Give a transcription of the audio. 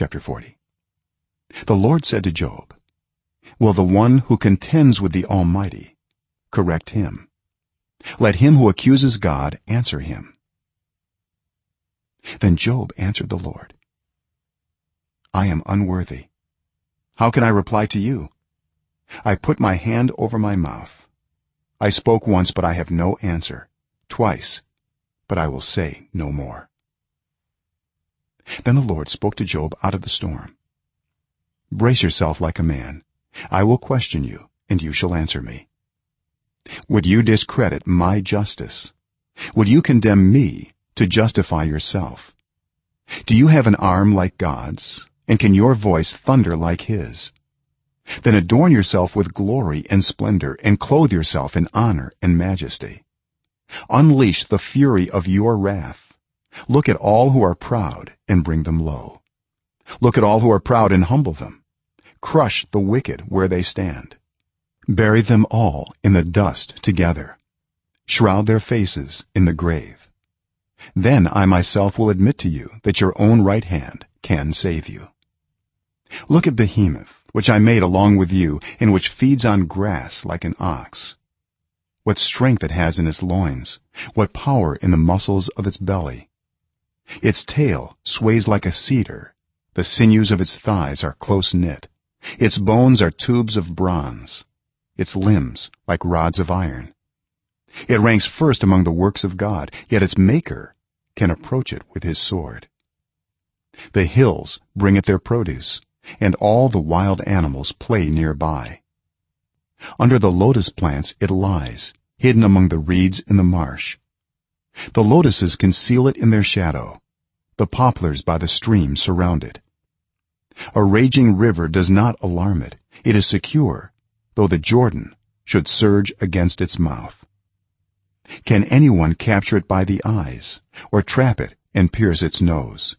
chapter 40 the lord said to job will the one who contends with the almighty correct him? Let him who accuses god answer him. Then job answered the lord i am unworthy. How can i reply to you? I put my hand over my mouth. I spoke once but i have no answer. Twice but i will say no more then the lord spoke to job out of the storm. Brace yourself like a man. I will question you and you shall answer me. Would you discredit my justice? Would you condemn me to justify yourself? Do you have an arm like god's and can your voice thunder like his? Then adorn yourself with glory and splendor and clothe yourself in honor and majesty. Unleash the fury of your wrath look at all who are proud and bring them low. Look at all who are proud and humble them. Crush the wicked where they stand. Bury them all in the dust together. Shroud their faces in the grave. Then i myself will admit to you that your own right hand can save you. Look at behemoth which i made along with you and which feeds on grass like an ox. What strength it has in its loins. What power in the muscles of its belly its tail sways like a cedar. The sinews of its thighs are close knit its bones are tubes of bronze. Its limbs like rods of iron. It ranks first among the works of god yet its maker can approach it with his sword. The hills bring it their produce and all the wild animals play nearby. Under the lotus plants it lies hidden among the reeds in the marsh the lotuses conceal it in their shadow. The poplars by the stream surround it. A raging river does not alarm it. It is secure though the jordan should surge against its mouth. Can anyone capture it by the eyes or trap it and pierce its nose